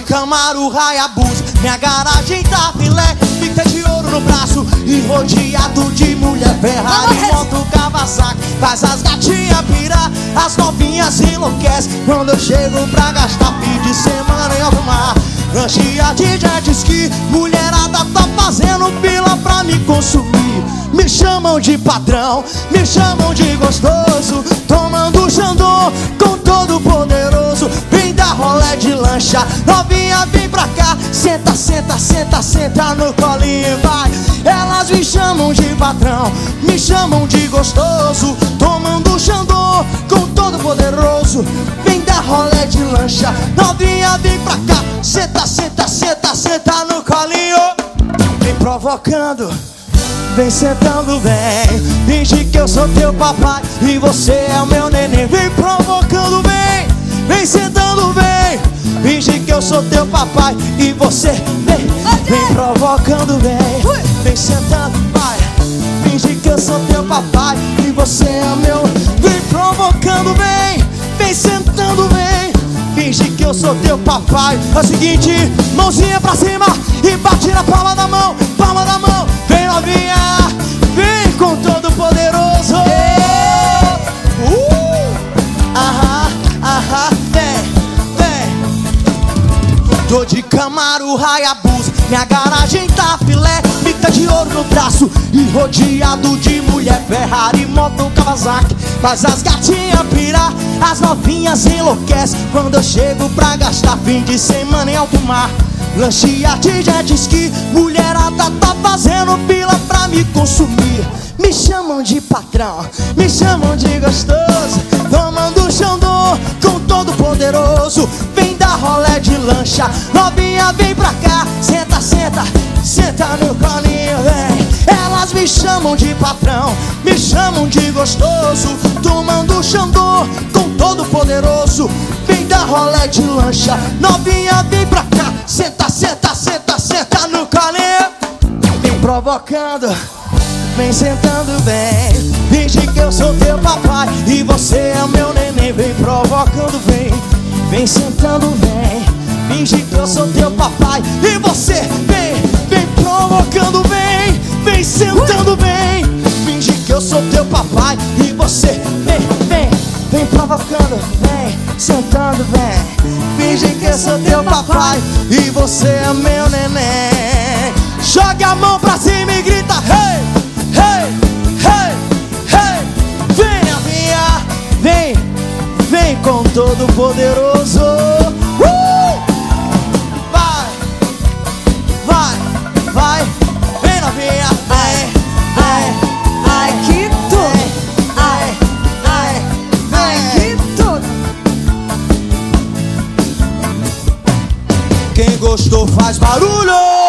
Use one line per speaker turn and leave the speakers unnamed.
Camaro, Hayabusa. Minha garagem tá filé Fica de ouro no braço. E rodeado de mulher Ferrari, moto, Kawasaki. Faz as gatinhas pirar As novinhas enlouquecem. Quando eu chego pra gastar Fim de semana em alto mar Lanchia de jet ski. Mulherada tá fazendo pila pra me consumir. Me chamam de patrão Me chamam de gostoso. Tomando xandô Novinha vem pra cá. Senta, senta, senta, senta no colinho vai. Elas me chamam de patrão Me chamam de gostoso. Tomando xandô Com todo poderoso. Vem dar rolé de lancha. Novinha vem pra cá. Senta, senta, senta, senta no colinho. Vem provocando Vem sentando, vem Finge que eu sou teu papai E você é o meu neném. Vem provocando, vem Vem sentando, que eu sou teu papai E você vem Vem provocando, vem Vem sentando, vai. Finge que eu sou teu papai E você é meu. Vem provocando, vem Vem sentando, vem. Finge que eu sou teu papai. É o seguinte, mãozinha pra cima E bate na palma da mão Palma da mão, vem Tô de Camaro, Hayabusa Minha garagem tá filé Fica de ouro no braço. E rodeado de mulher Ferrari, moto, Kawasaki. Faz as gatinhas pirar As novinhas enlouquecem. Quando eu chego pra gastar Fim de semana em alto mar. Lanchia de jet ski Mulherada tá fazendo pila pra me consumir. Me chamam de patrão Me chamam de gostoso. Tomando xandô Com todo poderoso rolé de lancha. Novinha vem pra cá. Senta, senta, senta no colinho vem. Elas me chamam de patrão Me chamam de gostoso. Tomando xandô Com todo poderoso. Vem dar rolé de lancha. Novinha vem pra cá. Senta, senta, senta, senta no colinho Vem provocando Vem sentando bem. Finge que eu sou teu papai E você é o meu neném. Vem provocando, vem Vem sentando, vem Finge que eu sou teu papai. E você vem, vem provocando, vem Vem sentando, vem Finge que eu sou teu papai. E você vem, vem Vem provocando, vem Sentando, vem Finge que eu sou teu papai. E você é meu neném. Joga a mão pra cima e grita Hey, hey, hey, hey. Vem novinha, vem Vem com todo poderoso uh! Vai, vai, vai Vem novinha, vem, vem
Ai, que tudo!
Ai, ai,
Ai, que tudo!
Quem gostou faz barulho